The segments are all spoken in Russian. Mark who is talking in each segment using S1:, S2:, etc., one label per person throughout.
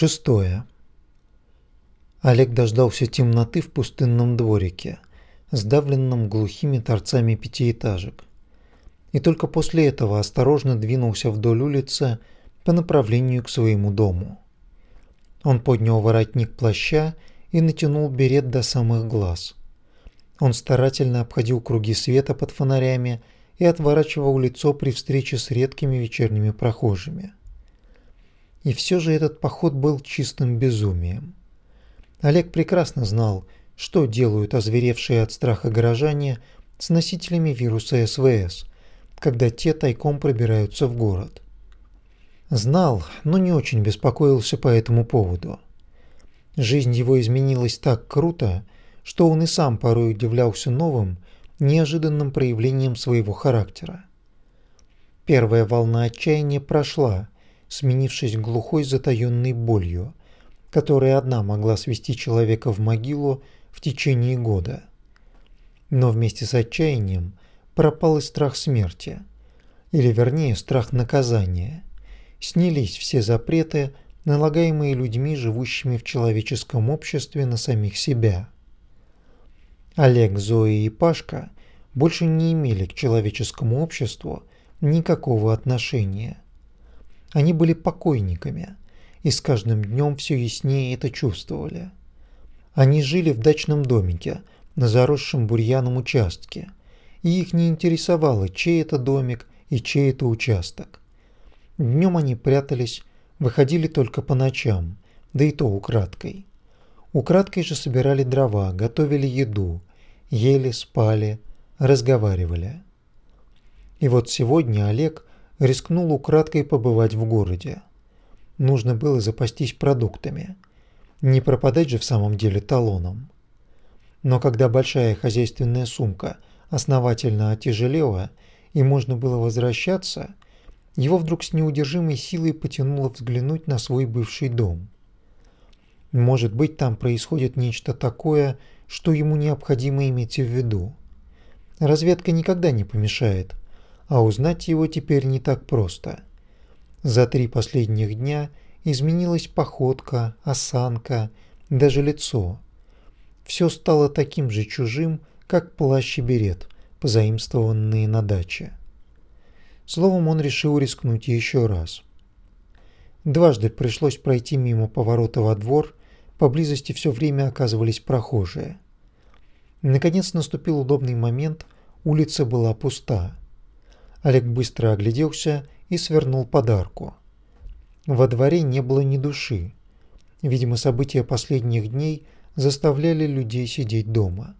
S1: Шестое. Олег дождался темноты в пустынном дворике, сдавленном глухими торцами пятиэтажек. И только после этого осторожно двинулся вдоль улицы по направлению к своему дому. Он поднял воротник плаща и натянул берет до самых глаз. Он старательно обходил круги света под фонарями и отворачивал лицо при встрече с редкими вечерними прохожими. И все же этот поход был чистым безумием. Олег прекрасно знал, что делают озверевшие от страха горожане с носителями вируса СВС, когда те тайком пробираются в город. Знал, но не очень беспокоился по этому поводу. Жизнь его изменилась так круто, что он и сам порой удивлялся новым, неожиданным проявлением своего характера. Первая волна отчаяния прошла, сменившись глухой затаённой болью, которая одна могла свести человека в могилу в течение года. Но вместе с отчаянием пропал и страх смерти, или вернее страх наказания. Снялись все запреты, налагаемые людьми, живущими в человеческом обществе на самих себя. Олег, Зоя и Пашка больше не имели к человеческому обществу никакого отношения. Они были покойниками, и с каждым днем все яснее это чувствовали. Они жили в дачном домике на заросшем бурьяном участке, и их не интересовало, чей это домик и чей это участок. Днем они прятались, выходили только по ночам, да и то украдкой. Украдкой же собирали дрова, готовили еду, ели, спали, разговаривали. И вот сегодня Олег рискнул украдкой побывать в городе. Нужно было запастись продуктами. Не пропадать же в самом деле талоном. Но когда большая хозяйственная сумка основательно отяжелела и можно было возвращаться, его вдруг с неудержимой силой потянуло взглянуть на свой бывший дом. Может быть, там происходит нечто такое, что ему необходимо иметь в виду. Разведка никогда не помешает – а узнать его теперь не так просто. За три последних дня изменилась походка, осанка, даже лицо. Все стало таким же чужим, как плащ и берет, позаимствованные на даче. Словом, он решил рискнуть еще раз. Дважды пришлось пройти мимо поворота во двор, поблизости все время оказывались прохожие. Наконец наступил удобный момент, улица была пуста. Олег быстро огляделся и свернул подарку. Во дворе не было ни души. Видимо, события последних дней заставляли людей сидеть дома.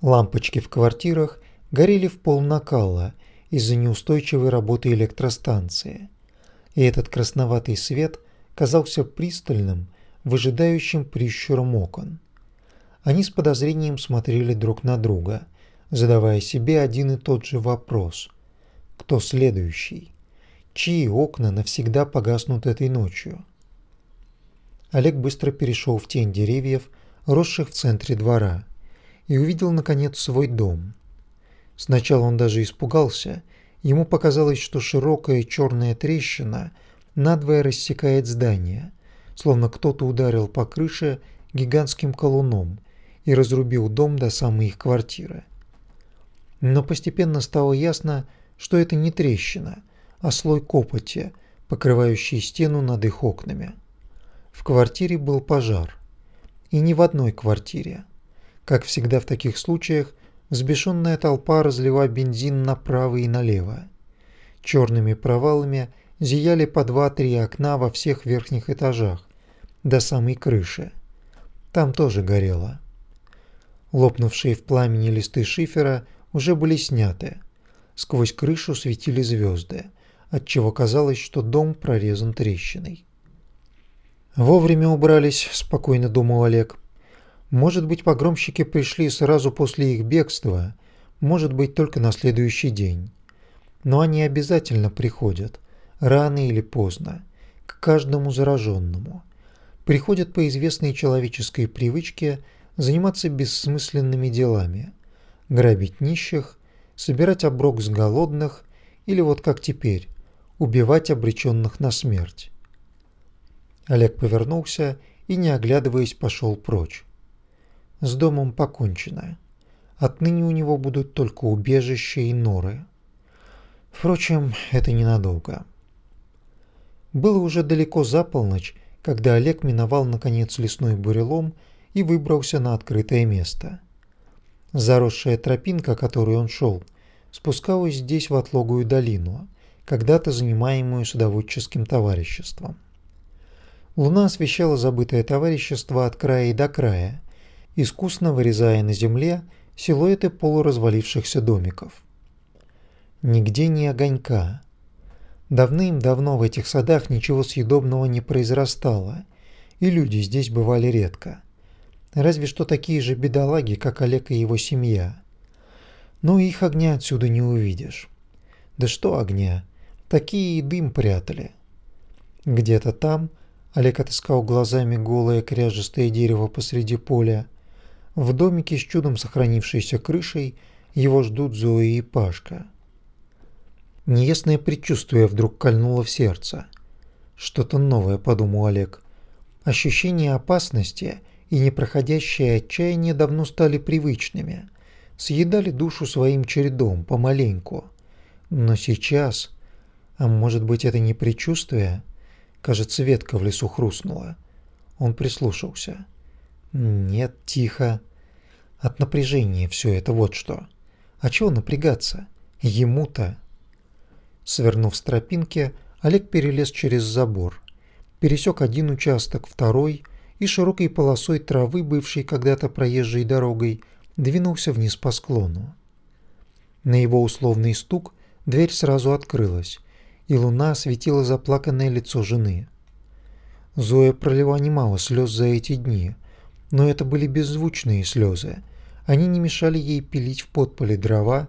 S1: Лампочки в квартирах горели в пол накала из-за неустойчивой работы электростанции. И этот красноватый свет казался пристальным, выжидающим прищуром окон. Они с подозрением смотрели друг на друга, задавая себе один и тот же вопрос – кто следующий? Чьи окна навсегда погаснут этой ночью? Олег быстро перешел в тень деревьев, росших в центре двора, и увидел наконец свой дом. Сначала он даже испугался. Ему показалось, что широкая черная трещина надвое рассекает здание, словно кто-то ударил по крыше гигантским колуном и разрубил дом до самой их квартиры. Но постепенно стало ясно, что это не трещина, а слой копоти, покрывающий стену над их окнами. В квартире был пожар. И не в одной квартире. Как всегда в таких случаях, взбешенная толпа разлила бензин направо и налево. Черными провалами зияли по два-три окна во всех верхних этажах, до самой крыши. Там тоже горело. Лопнувшие в пламени листы шифера уже были сняты, Сквозь крышу светили звезды, отчего казалось, что дом прорезан трещиной. Вовремя убрались, спокойно думал Олег. Может быть, погромщики пришли сразу после их бегства, может быть, только на следующий день. Но они обязательно приходят, рано или поздно, к каждому зараженному. Приходят по известной человеческой привычке заниматься бессмысленными делами, грабить нищих, собирать оброк с голодных или вот как теперь, убивать обреченных на смерть. Олег повернулся и, не оглядываясь, пошел прочь. С домом покончено. Отныне у него будут только убежища и норы. Впрочем, это ненадолго. Было уже далеко за полночь, когда Олег миновал наконец лесной бурелом и выбрался на открытое место. Заросшая тропинка, которой он шел, спускалась здесь в отлогую долину, когда-то занимаемую садоводческим товариществом. Луна освещала забытое товарищество от края и до края, искусно вырезая на земле силуэты полуразвалившихся домиков. Нигде ни огонька. Давным-давно в этих садах ничего съедобного не произрастало, и люди здесь бывали редко. Разве что такие же бедолаги, как Олег и его семья. Но их огня отсюда не увидишь. Да что огня? Такие и дым прятали. Где-то там – Олег отыскал глазами голое кряжестое дерево посреди поля. В домике с чудом сохранившейся крышей его ждут Зоя и Пашка. Неясное предчувствие вдруг кольнуло в сердце. Что-то новое, подумал Олег. Ощущение опасности и непроходящее отчаяние давно стали привычными. Съедали душу своим чередом, помаленьку. Но сейчас... А может быть, это не предчувствие? Кажется, ветка в лесу хрустнула. Он прислушался. Нет, тихо. От напряжения все это вот что. А чего напрягаться? Ему-то. Свернув с тропинки, Олег перелез через забор. Пересек один участок, второй, и широкой полосой травы, бывшей когда-то проезжей дорогой, двинулся вниз по склону. На его условный стук дверь сразу открылась, и луна осветила заплаканное лицо жены. Зоя пролила немало слез за эти дни, но это были беззвучные слезы. Они не мешали ей пилить в подполе дрова,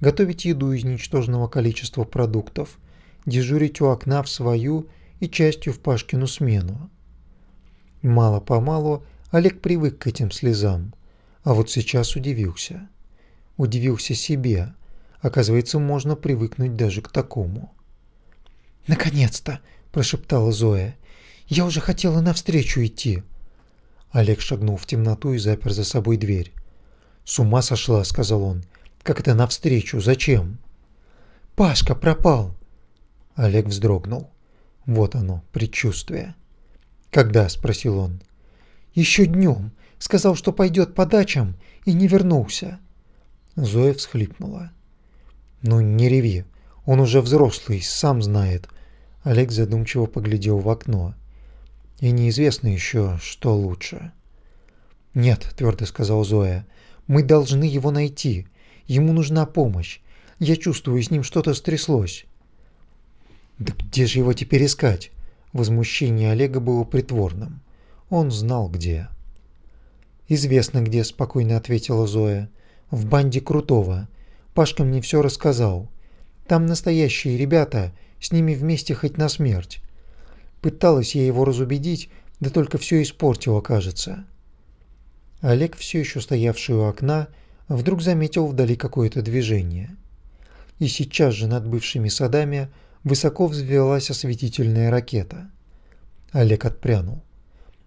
S1: готовить еду из ничтожного количества продуктов, дежурить у окна в свою и частью в Пашкину смену. Мало-помалу Олег привык к этим слезам, а вот сейчас удивился. Удивился себе. Оказывается, можно привыкнуть даже к такому. «Наконец-то!» – прошептала Зоя. «Я уже хотела навстречу идти». Олег шагнул в темноту и запер за собой дверь. «С ума сошла», – сказал он. «Как это навстречу? Зачем?» «Пашка пропал!» Олег вздрогнул. Вот оно, предчувствие. «Когда?» – спросил он. «Еще днем. Сказал, что пойдет по дачам, и не вернулся». Зоя всхлипнула. «Ну, не реви. Он уже взрослый, сам знает. Олег задумчиво поглядел в окно. И неизвестно еще, что лучше. «Нет», – твердо сказал Зоя, – «мы должны его найти. Ему нужна помощь. Я чувствую, с ним что-то стряслось». «Да где же его теперь искать?» Возмущение Олега было притворным. Он знал, где. «Известно где», – спокойно ответила Зоя. «В банде Крутого. Пашка мне все рассказал. Там настоящие ребята, с ними вместе хоть на смерть. Пыталась я его разубедить, да только все испортила, кажется. Олег, все еще стоявший у окна, вдруг заметил вдали какое-то движение. И сейчас же над бывшими садами высоко взвелась осветительная ракета. Олег отпрянул.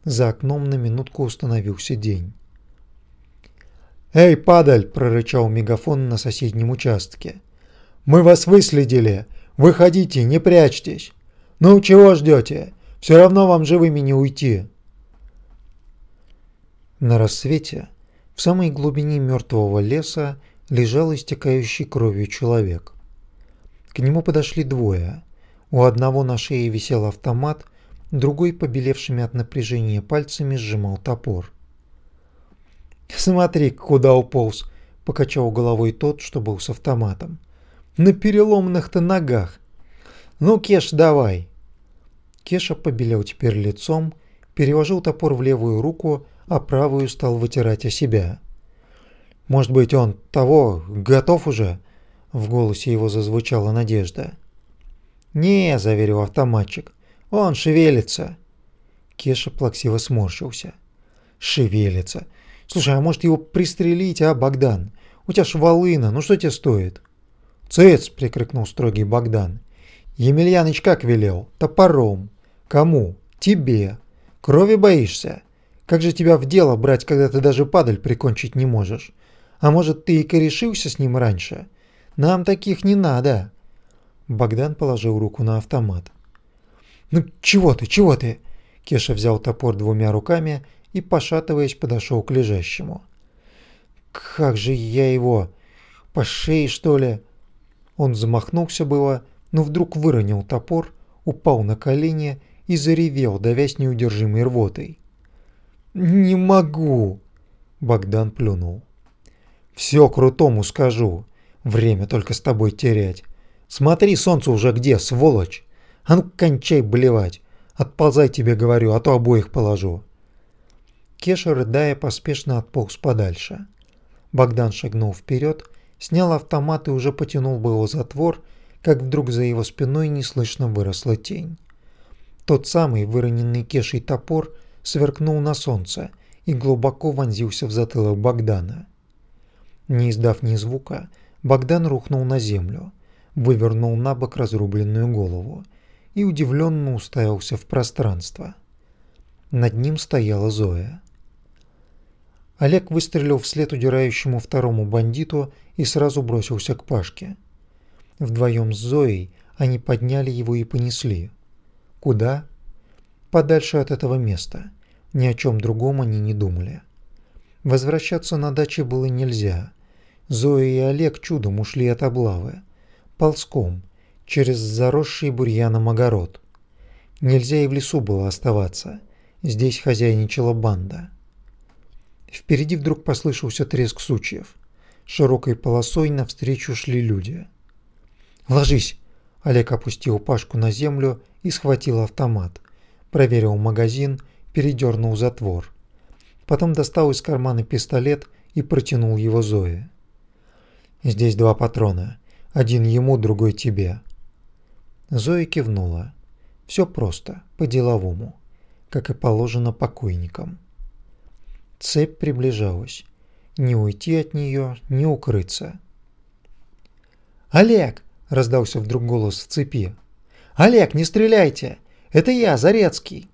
S1: За окном на минутку установился день. «Эй, падаль!» – прорычал мегафон на соседнем участке. «Мы вас выследили! Выходите, не прячьтесь. Ну, чего ждете? Все равно вам живыми не уйти. На рассвете в самой глубине мертвого леса лежал истекающий кровью человек. К нему подошли двое. У одного на шее висел автомат, другой, побелевшими от напряжения пальцами, сжимал топор. «Смотри, куда уполз!» – покачал головой тот, что был с автоматом на переломанных-то ногах. Ну, Кеш, давай. Кеша побелел теперь лицом, переложил топор в левую руку, а правую стал вытирать о себя. Может быть, он того готов уже? В голосе его зазвучала надежда. «Не», – заверил автоматчик, – «он шевелится». Кеша плаксиво сморщился. «Шевелится. Слушай, а может его пристрелить, а, Богдан? У тебя ж волына, ну что тебе стоит?» «Цыц!» – прикрикнул строгий Богдан. «Емельяныч как велел? Топором. Кому? Тебе. Крови боишься? Как же тебя в дело брать, когда ты даже падаль прикончить не можешь? А может, ты и корешился с ним раньше? Нам таких не надо. Богдан положил руку на автомат. «Ну чего ты, чего ты?» Кеша взял топор двумя руками и, пошатываясь, подошел к лежащему. «Как же я его? По шее, что ли?» Он замахнулся было, но вдруг выронил топор, упал на колени и заревел, давясь неудержимой рвотой. «Не могу!» Богдан плюнул. «Все крутому скажу. Время только с тобой терять. Смотри, солнце уже где, сволочь! А ну кончай блевать! Отползай тебе, говорю, а то обоих положу!» Кеша, рыдая, поспешно отполз подальше. Богдан шагнул вперед, снял автомат и уже потянул было затвор, как вдруг за его спиной неслышно выросла тень. Тот самый выроненный Кешей топор сверкнул на солнце и глубоко вонзился в затылок Богдана. Не издав ни звука, Богдан рухнул на землю, вывернул на бок разрубленную голову и удивленно уставился в пространство. Над ним стояла Зоя. Олег выстрелил вслед удирающему второму бандиту и сразу бросился к Пашке. Вдвоем с Зоей они подняли его и понесли. Куда? Подальше от этого места. Ни о чем другом они не думали. Возвращаться на даче было нельзя. Зоя и Олег чудом ушли от облавы. Ползком, через заросший бурьяном огород. Нельзя и в лесу было оставаться. Здесь хозяйничала банда. Впереди вдруг послышался треск сучьев. Широкой полосой навстречу шли люди. «Ложись!» Олег опустил Пашку на землю и схватил автомат. Проверил магазин, передернул затвор. Потом достал из кармана пистолет и протянул его Зое. «Здесь два патрона. Один ему, другой тебе». Зоя кивнула. Все просто, по-деловому, как и положено покойникам. Цепь приближалась. Не уйти от нее, не укрыться. «Олег!» – раздался вдруг голос в цепи. «Олег, не стреляйте! Это я, Зарецкий!»